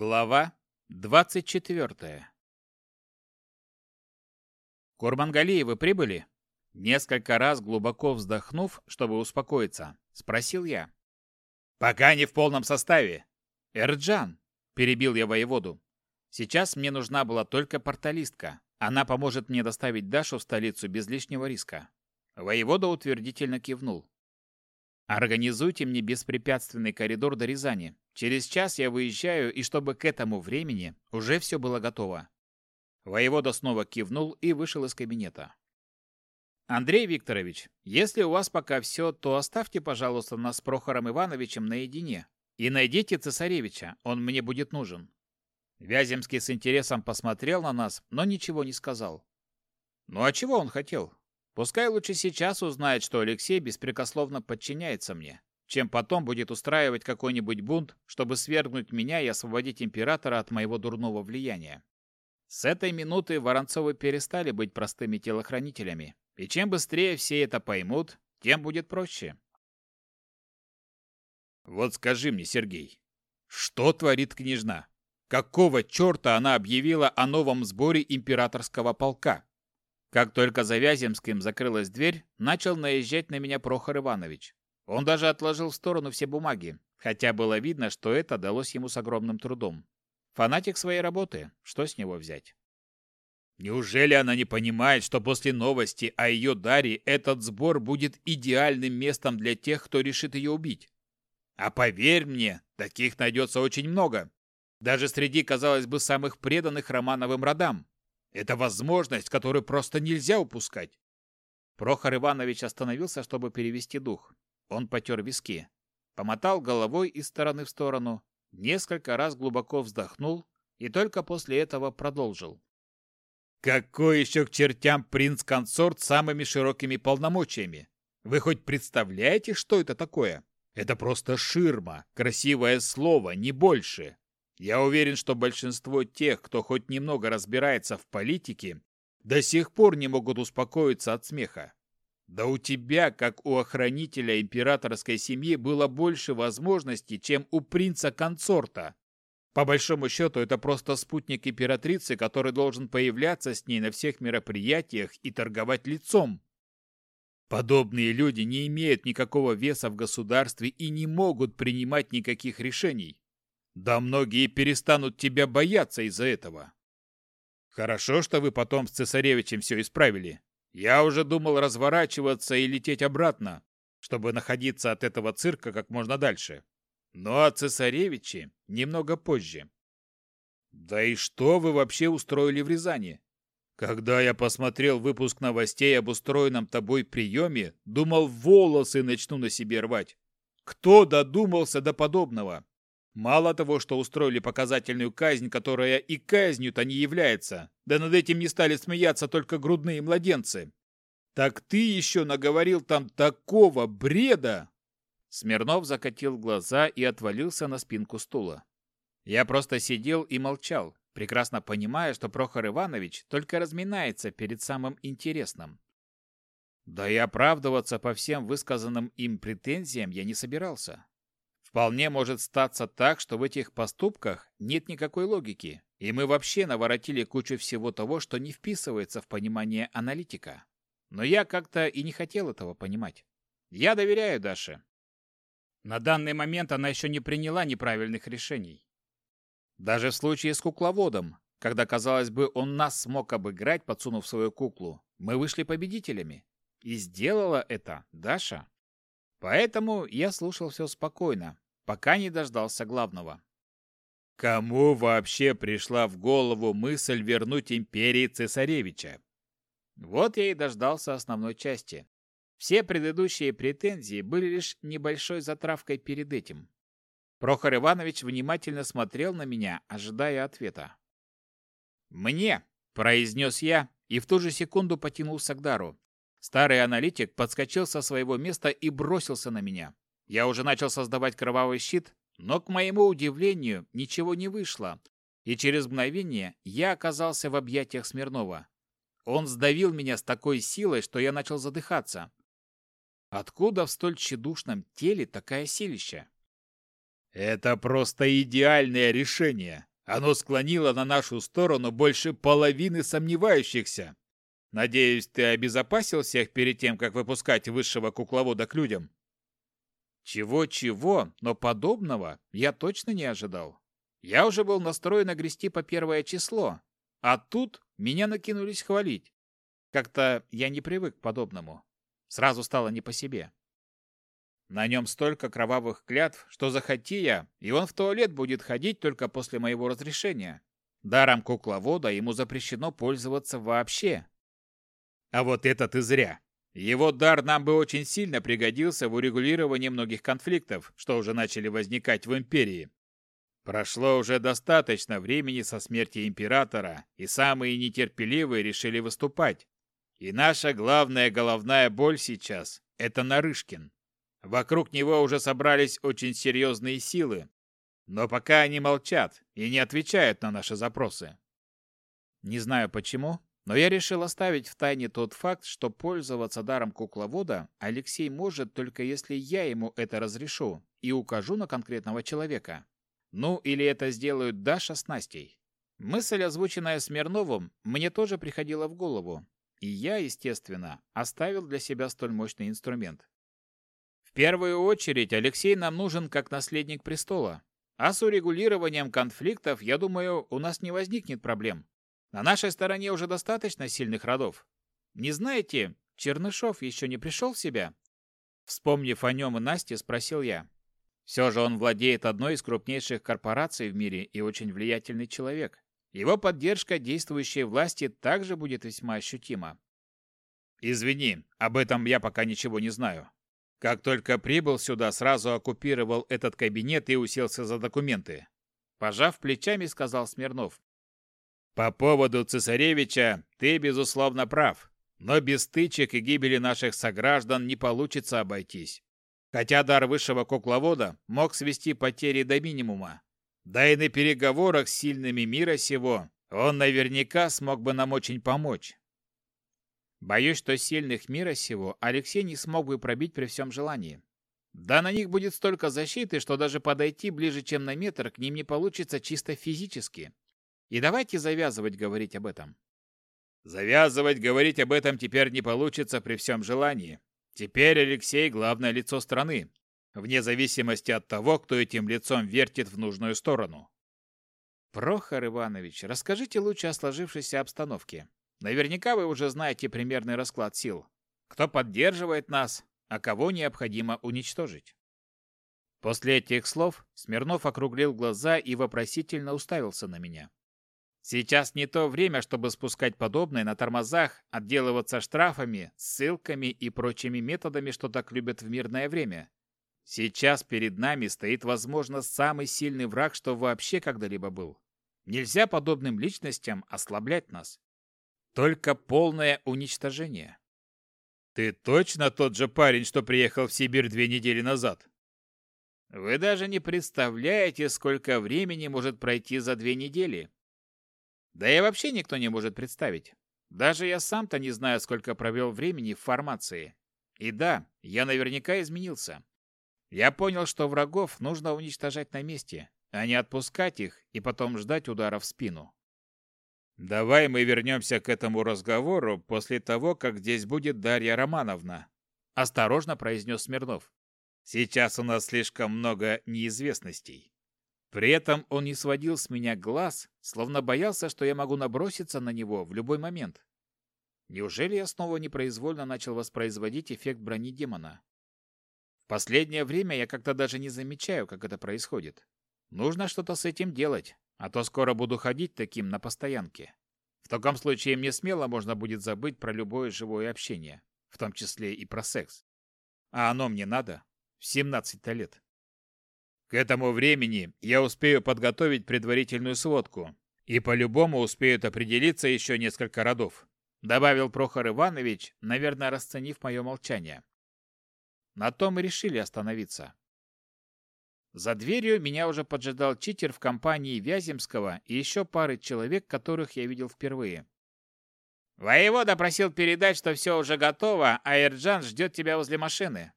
Глава 24. Курмангалии вы прибыли? Несколько раз глубоко вздохнув, чтобы успокоиться, спросил я. Пока не в полном составе. Эрджан, перебил я воеводу. Сейчас мне нужна была только порталистка. Она поможет мне доставить Дашу в столицу без лишнего риска. Воевода утвердительно кивнул. Организуйте мне беспрепятственный коридор до Рязани. Через час я выезжаю, и чтобы к этому времени уже все было готово. Воевода снова кивнул и вышел из кабинета. Андрей Викторович, если у вас пока все, то оставьте, пожалуйста, нас с Прохором Ивановичем наедине и найдите цесаревича, он мне будет нужен. Вяземский с интересом посмотрел на нас, но ничего не сказал. Ну а чего он хотел? Пускай лучше сейчас узнает, что Алексей беспрекословно подчиняется мне, чем потом будет устраивать какой-нибудь бунт, чтобы свергнуть меня и освободить императора от моего дурного влияния. С этой минуты Воронцовы перестали быть простыми телохранителями, и чем быстрее все это поймут, тем будет проще. Вот скажи мне, Сергей, что творит княжна? Какого черта она объявила о новом сборе императорского полка? Как только за Вяземским закрылась дверь, начал наезжать на меня Прохор Иванович. Он даже отложил в сторону все бумаги, хотя было видно, что это далось ему с огромным трудом. Фанатик своей работы, что с него взять? Неужели она не понимает, что после новости о ее даре этот сбор будет идеальным местом для тех, кто решит ее убить? А поверь мне, таких найдется очень много. Даже среди, казалось бы, самых преданных Романовым родам. Это возможность, которую просто нельзя упускать. Прохор Иванович остановился, чтобы перевести дух. Он потер виски, помотал головой из стороны в сторону, несколько раз глубоко вздохнул и только после этого продолжил. «Какой еще к чертям принц-консорт с самыми широкими полномочиями? Вы хоть представляете, что это такое? Это просто ширма, красивое слово, не больше. Я уверен, что большинство тех, кто хоть немного разбирается в политике, до сих пор не могут успокоиться от смеха. Да у тебя, как у охранителя императорской семьи, было больше возможностей, чем у принца-консорта. По большому счету, это просто спутник императрицы, который должен появляться с ней на всех мероприятиях и торговать лицом. Подобные люди не имеют никакого веса в государстве и не могут принимать никаких решений. Да многие перестанут тебя бояться из-за этого. Хорошо, что вы потом с цесаревичем все исправили. Я уже думал разворачиваться и лететь обратно, чтобы находиться от этого цирка как можно дальше. Но о цесаревиче немного позже. Да и что вы вообще устроили в Рязани? Когда я посмотрел выпуск новостей об устроенном тобой приеме, думал, волосы начну на себе рвать. Кто додумался до подобного? Мало того, что устроили показательную казнь, которая и казнью-то не является, да над этим не стали смеяться только грудные младенцы. Так ты еще наговорил там такого бреда!» Смирнов закатил глаза и отвалился на спинку стула. Я просто сидел и молчал, прекрасно понимая, что Прохор Иванович только разминается перед самым интересным. Да и оправдываться по всем высказанным им претензиям я не собирался. Вполне может статься так, что в этих поступках нет никакой логики, и мы вообще наворотили кучу всего того, что не вписывается в понимание аналитика. Но я как-то и не хотел этого понимать. Я доверяю Даше. На данный момент она еще не приняла неправильных решений. Даже в случае с кукловодом, когда, казалось бы, он нас смог обыграть, подсунув свою куклу, мы вышли победителями. И сделала это Даша. Поэтому я слушал все спокойно, пока не дождался главного. Кому вообще пришла в голову мысль вернуть империи цесаревича? Вот я и дождался основной части. Все предыдущие претензии были лишь небольшой затравкой перед этим. Прохор Иванович внимательно смотрел на меня, ожидая ответа. «Мне!» – произнес я и в ту же секунду потянулся к дару. Старый аналитик подскочил со своего места и бросился на меня. Я уже начал создавать кровавый щит, но, к моему удивлению, ничего не вышло, и через мгновение я оказался в объятиях Смирнова. Он сдавил меня с такой силой, что я начал задыхаться. Откуда в столь тщедушном теле такая силища? «Это просто идеальное решение!» Оно склонило на нашу сторону больше половины сомневающихся. Надеюсь, ты обезопасил всех перед тем, как выпускать высшего кукловода к людям? Чего-чего, но подобного я точно не ожидал. Я уже был настроен огрести по первое число, а тут меня накинулись хвалить. Как-то я не привык к подобному. Сразу стало не по себе. На нем столько кровавых клятв, что захоти я, и он в туалет будет ходить только после моего разрешения. Даром кукловода ему запрещено пользоваться вообще. А вот это ты зря. Его дар нам бы очень сильно пригодился в урегулировании многих конфликтов, что уже начали возникать в империи. Прошло уже достаточно времени со смерти императора, и самые нетерпеливые решили выступать. И наша главная головная боль сейчас – это Нарышкин. Вокруг него уже собрались очень серьезные силы, но пока они молчат и не отвечают на наши запросы. Не знаю почему, но я решил оставить в тайне тот факт, что пользоваться даром кукловода Алексей может только если я ему это разрешу и укажу на конкретного человека. Ну, или это сделают Даша с Настей. Мысль, озвученная Смирновым, мне тоже приходила в голову, и я, естественно, оставил для себя столь мощный инструмент. В первую очередь Алексей нам нужен как наследник престола. А с урегулированием конфликтов, я думаю, у нас не возникнет проблем. На нашей стороне уже достаточно сильных родов. Не знаете, Чернышов еще не пришел в себя? Вспомнив о нем и Насте, спросил я. Все же он владеет одной из крупнейших корпораций в мире и очень влиятельный человек. Его поддержка действующей власти также будет весьма ощутима. Извини, об этом я пока ничего не знаю. Как только прибыл сюда, сразу оккупировал этот кабинет и уселся за документы. Пожав плечами, сказал Смирнов. По поводу цесаревича ты, безусловно, прав. Но без стычек и гибели наших сограждан не получится обойтись. Хотя дар высшего кукловода мог свести потери до минимума. Да и на переговорах с сильными мира сего он наверняка смог бы нам очень помочь. Боюсь, что сильных мира сего Алексей не смог бы пробить при всем желании. Да на них будет столько защиты, что даже подойти ближе, чем на метр, к ним не получится чисто физически. И давайте завязывать говорить об этом. Завязывать говорить об этом теперь не получится при всем желании. Теперь Алексей – главное лицо страны, вне зависимости от того, кто этим лицом вертит в нужную сторону. Прохор Иванович, расскажите лучше о сложившейся обстановке. Наверняка вы уже знаете примерный расклад сил. Кто поддерживает нас, а кого необходимо уничтожить. После этих слов Смирнов округлил глаза и вопросительно уставился на меня. Сейчас не то время, чтобы спускать подобное на тормозах, отделываться штрафами, ссылками и прочими методами, что так любят в мирное время. Сейчас перед нами стоит, возможно, самый сильный враг, что вообще когда-либо был. Нельзя подобным личностям ослаблять нас. Только полное уничтожение. Ты точно тот же парень, что приехал в Сибирь две недели назад? Вы даже не представляете, сколько времени может пройти за две недели. Да и вообще никто не может представить. Даже я сам-то не знаю, сколько провел времени в формации. И да, я наверняка изменился. Я понял, что врагов нужно уничтожать на месте, а не отпускать их и потом ждать удара в спину. Давай мы вернемся к этому разговору после того, как здесь будет Дарья Романовна, осторожно произнес Смирнов. Сейчас у нас слишком много неизвестностей. При этом он не сводил с меня глаз, словно боялся, что я могу наброситься на него в любой момент. Неужели я снова непроизвольно начал воспроизводить эффект брони демона? В последнее время я как-то даже не замечаю, как это происходит. Нужно что-то с этим делать, а то скоро буду ходить таким на постоянке. В таком случае мне смело можно будет забыть про любое живое общение, в том числе и про секс. А оно мне надо в 17 лет. К этому времени я успею подготовить предварительную сводку, и по-любому успеют определиться еще несколько родов, добавил Прохор Иванович, наверное, расценив мое молчание. На том и решили остановиться. За дверью меня уже поджидал читер в компании Вяземского и еще пары человек, которых я видел впервые. «Воевода просил передать, что все уже готово, а Эрджан ждет тебя возле машины».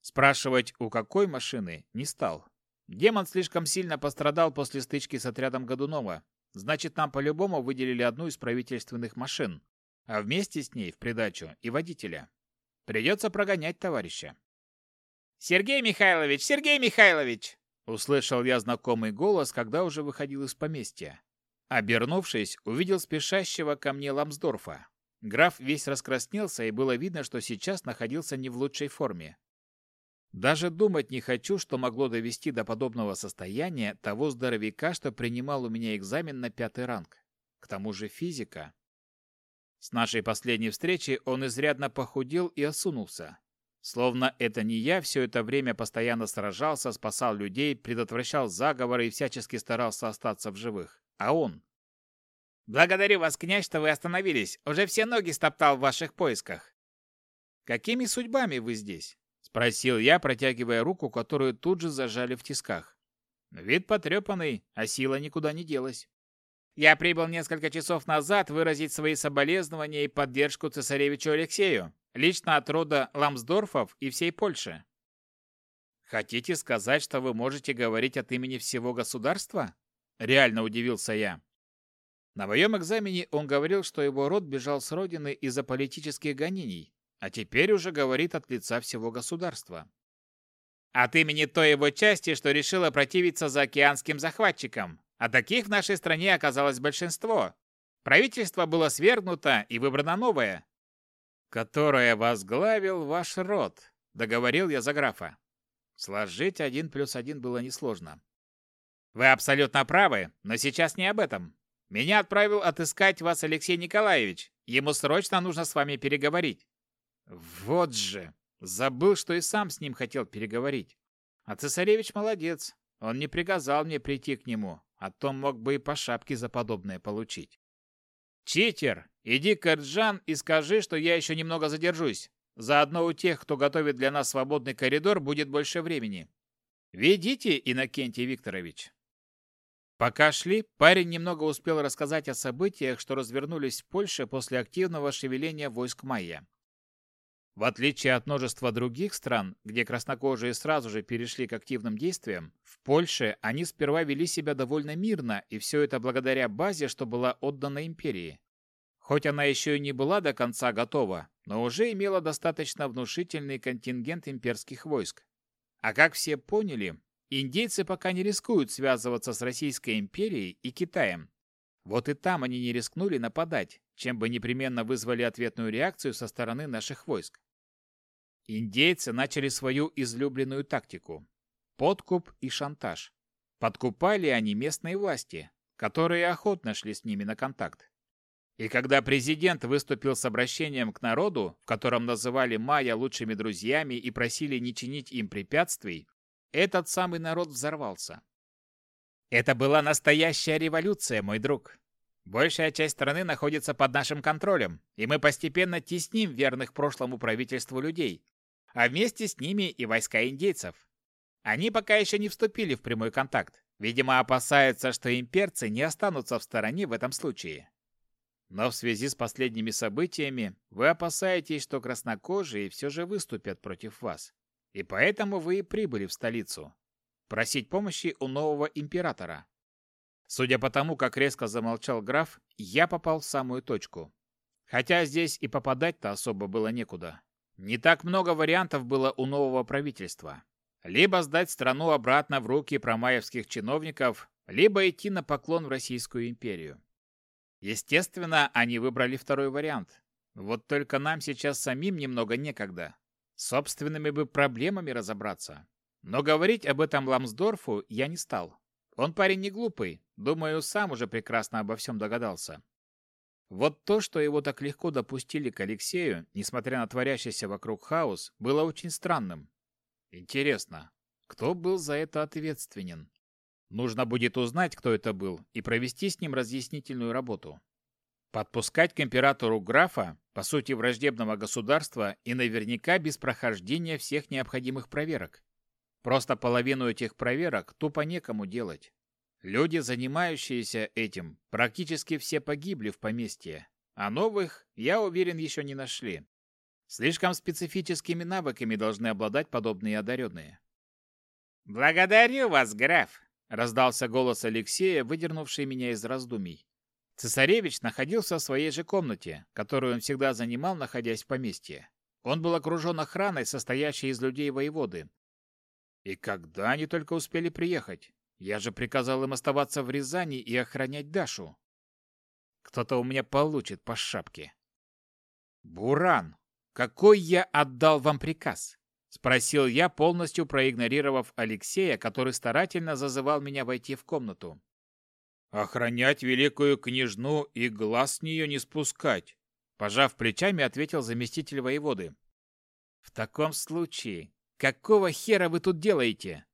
Спрашивать, у какой машины, не стал. Демон слишком сильно пострадал после стычки с отрядом Годунова. Значит, нам по-любому выделили одну из правительственных машин, а вместе с ней в придачу и водителя. Придется прогонять товарища. «Сергей Михайлович! Сергей Михайлович!» Услышал я знакомый голос, когда уже выходил из поместья. Обернувшись, увидел спешащего ко мне Ламсдорфа. Граф весь раскраснелся, и было видно, что сейчас находился не в лучшей форме. Даже думать не хочу, что могло довести до подобного состояния того здоровяка, что принимал у меня экзамен на пятый ранг. К тому же физика. С нашей последней встречи он изрядно похудел и осунулся. Словно это не я все это время постоянно сражался, спасал людей, предотвращал заговоры и всячески старался остаться в живых. А он? «Благодарю вас, князь, что вы остановились. Уже все ноги стоптал в ваших поисках». «Какими судьбами вы здесь?» Спросил я, протягивая руку, которую тут же зажали в тисках. Вид потрепанный, а сила никуда не делась. Я прибыл несколько часов назад выразить свои соболезнования и поддержку цесаревичу Алексею, лично от рода Ламсдорфов и всей Польши. Хотите сказать, что вы можете говорить от имени всего государства? Реально удивился я. На моем экзамене он говорил, что его род бежал с родины из-за политических гонений, а теперь уже говорит от лица всего государства. От имени той его части, что решила противиться заокеанским захватчикам. А таких в нашей стране оказалось большинство. Правительство было свергнуто и выбрано новое, которое возглавил ваш род, договорил я за графа. Сложить один плюс один было несложно. Вы абсолютно правы, но сейчас не об этом. Меня отправил отыскать вас Алексей Николаевич. Ему срочно нужно с вами переговорить. Вот же! Забыл, что и сам с ним хотел переговорить. А цесаревич молодец. Он не приказал мне прийти к нему, а то мог бы и по шапке за подобное получить. «Читер, иди к Эрджан и скажи, что я еще немного задержусь. Заодно у тех, кто готовит для нас свободный коридор, будет больше времени. Ведите, Иннокентий Викторович». Пока шли, парень немного успел рассказать о событиях, что развернулись в Польше после активного шевеления войск майя. В отличие от множества других стран, где краснокожие сразу же перешли к активным действиям, в Польше они сперва вели себя довольно мирно, и все это благодаря базе, что была отдана империи. Хоть она еще и не была до конца готова, но уже имела достаточно внушительный контингент имперских войск. А как все поняли, индейцы пока не рискуют связываться с Российской империей и Китаем. Вот и там они не рискнули нападать, чем бы непременно вызвали ответную реакцию со стороны наших войск. Индейцы начали свою излюбленную тактику – подкуп и шантаж. Подкупали они местные власти, которые охотно шли с ними на контакт. И когда президент выступил с обращением к народу, в котором называли майя лучшими друзьями и просили не чинить им препятствий, этот самый народ взорвался. Это была настоящая революция, мой друг. Большая часть страны находится под нашим контролем, и мы постепенно тесним верных прошлому правительству людей, а вместе с ними и войска индейцев. Они пока еще не вступили в прямой контакт. Видимо, опасаются, что имперцы не останутся в стороне в этом случае. Но в связи с последними событиями вы опасаетесь, что краснокожие все же выступят против вас. И поэтому вы и прибыли в столицу. Просить помощи у нового императора. Судя по тому, как резко замолчал граф, я попал в самую точку. Хотя здесь и попадать-то особо было некуда. Не так много вариантов было у нового правительства. Либо сдать страну обратно в руки промаевских чиновников, либо идти на поклон в Российскую империю. Естественно, они выбрали второй вариант. Вот только нам сейчас самим немного некогда. Собственными бы проблемами разобраться. Но говорить об этом Ламсдорфу я не стал. Он парень не глупый, думаю, сам уже прекрасно обо всем догадался. Вот то, что его так легко допустили к Алексею, несмотря на творящийся вокруг хаос, было очень странным. Интересно, кто был за это ответственен? Нужно будет узнать, кто это был, и провести с ним разъяснительную работу. Подпускать к императору графа, по сути враждебного государства, и наверняка без прохождения всех необходимых проверок. Просто половину этих проверок тупо некому делать. Люди, занимающиеся этим, практически все погибли в поместье, а новых, я уверен, еще не нашли. Слишком специфическими навыками должны обладать подобные одаренные. «Благодарю вас, граф!» — раздался голос Алексея, выдернувший меня из раздумий. Цесаревич находился в своей же комнате, которую он всегда занимал, находясь в поместье. Он был окружен охраной, состоящей из людей воеводы. И когда они только успели приехать? Я же приказал им оставаться в Рязани и охранять Дашу. Кто-то у меня получит по шапке. Буран, какой я отдал вам приказ? Спросил я, полностью проигнорировав Алексея, который старательно зазывал меня войти в комнату. «Охранять великую княжну и глаз с нее не спускать», пожав плечами, ответил заместитель воеводы. «В таком случае, какого хера вы тут делаете?»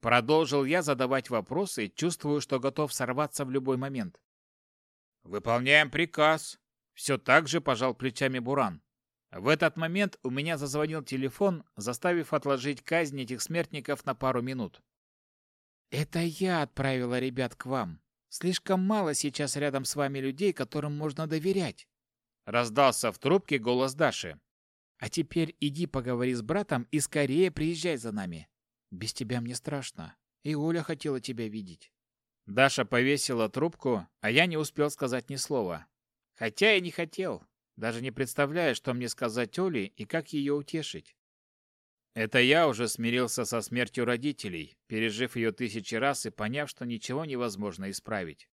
Продолжил я задавать вопросы, чувствую, что готов сорваться в любой момент. «Выполняем приказ», — все так же пожал плечами Буран. В этот момент у меня зазвонил телефон, заставив отложить казнь этих смертников на пару минут. «Это я отправила ребят к вам. Слишком мало сейчас рядом с вами людей, которым можно доверять. Раздался в трубке голос Даши. А теперь иди поговори с братом и скорее приезжай за нами. Без тебя мне страшно. И Оля хотела тебя видеть. Даша повесила трубку, а я не успел сказать ни слова. Хотя и не хотел, даже не представляя, что мне сказать Оле и как ее утешить. Это я уже смирился со смертью родителей, пережив ее тысячи раз и поняв, что ничего невозможно исправить.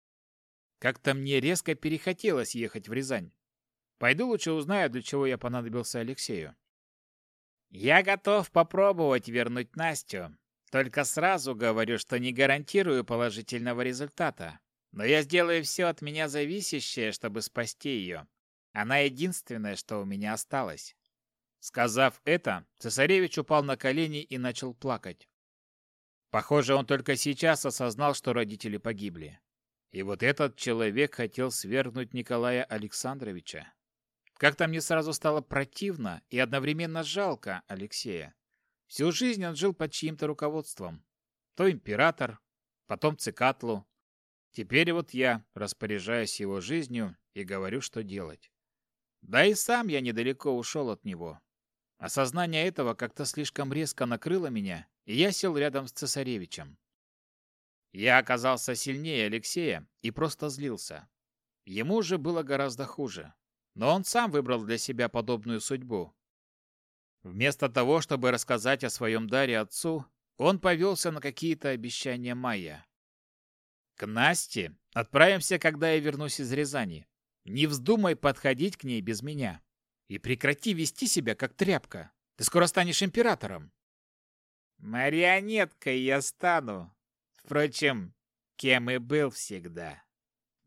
Как-то мне резко перехотелось ехать в Рязань. Пойду лучше узнаю, для чего я понадобился Алексею. Я готов попробовать вернуть Настю, только сразу говорю, что не гарантирую положительного результата. Но я сделаю все от меня зависящее, чтобы спасти ее. Она единственное, что у меня осталось. Сказав это, цесаревич упал на колени и начал плакать. Похоже, он только сейчас осознал, что родители погибли. И вот этот человек хотел свергнуть Николая Александровича. Как-то мне сразу стало противно и одновременно жалко Алексея. Всю жизнь он жил под чьим-то руководством. То император, потом Цикатлу. Теперь вот я распоряжаюсь его жизнью и говорю, что делать. Да и сам я недалеко ушел от него. Осознание этого как-то слишком резко накрыло меня, и я сел рядом с цесаревичем. Я оказался сильнее Алексея и просто злился. Ему же было гораздо хуже. Но он сам выбрал для себя подобную судьбу. Вместо того, чтобы рассказать о своем даре отцу, он повелся на какие-то обещания Майя. «К Насте отправимся, когда я вернусь из Рязани. Не вздумай подходить к ней без меня. И прекрати вести себя как тряпка. Ты скоро станешь императором. Марионеткой я стану. Впрочем, кем и был всегда.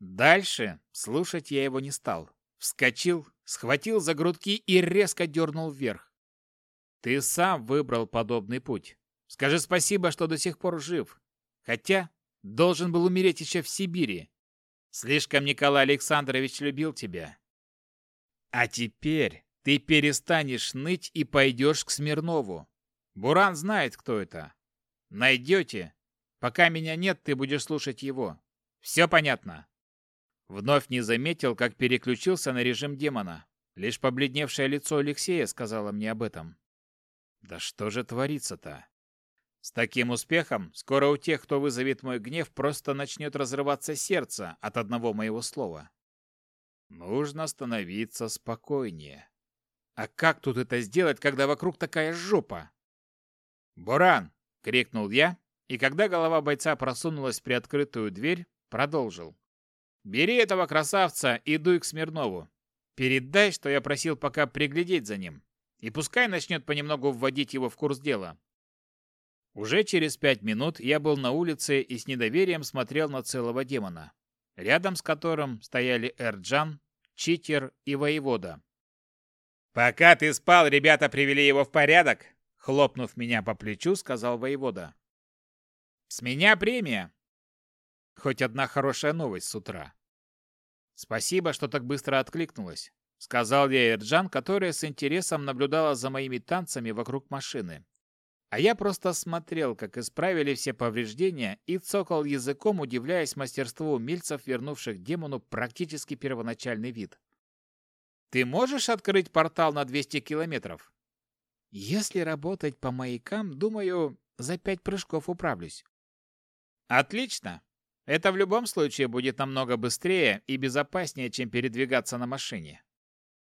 Дальше слушать я его не стал. Вскочил, схватил за грудки и резко дернул вверх. Ты сам выбрал подобный путь. Скажи спасибо, что до сих пор жив. Хотя должен был умереть еще в Сибири. Слишком Николай Александрович любил тебя. А теперь ты перестанешь ныть и пойдешь к Смирнову. Буран знает, кто это. Найдете. Пока меня нет, ты будешь слушать его. Все понятно?» Вновь не заметил, как переключился на режим демона. Лишь побледневшее лицо Алексея сказало мне об этом. «Да что же творится-то?» С таким успехом скоро у тех, кто вызовет мой гнев, просто начнет разрываться сердце от одного моего слова. Нужно становиться спокойнее. А как тут это сделать, когда вокруг такая жопа? «Буран!» — крикнул я, и когда голова бойца просунулась в приоткрытую дверь, продолжил. «Бери этого красавца и дуй к Смирнову. Передай, что я просил пока приглядеть за ним, и пускай начнет понемногу вводить его в курс дела». Уже через пять минут я был на улице и с недоверием смотрел на целого демона рядом с которым стояли Эрджан, Читер и Воевода. «Пока ты спал, ребята привели его в порядок!» Хлопнув меня по плечу, сказал Воевода. «С меня премия!» Хоть одна хорошая новость с утра. «Спасибо, что так быстро откликнулась», — сказал я Эрджан, которая с интересом наблюдала за моими танцами вокруг машины. А я просто смотрел, как исправили все повреждения, и цокал языком, удивляясь мастерству умельцев, вернувших демону практически первоначальный вид. «Ты можешь открыть портал на 200 километров?» «Если работать по маякам, думаю, За пять прыжков управлюсь. Отлично. Это в любом случае будет намного быстрее и безопаснее, чем передвигаться на машине.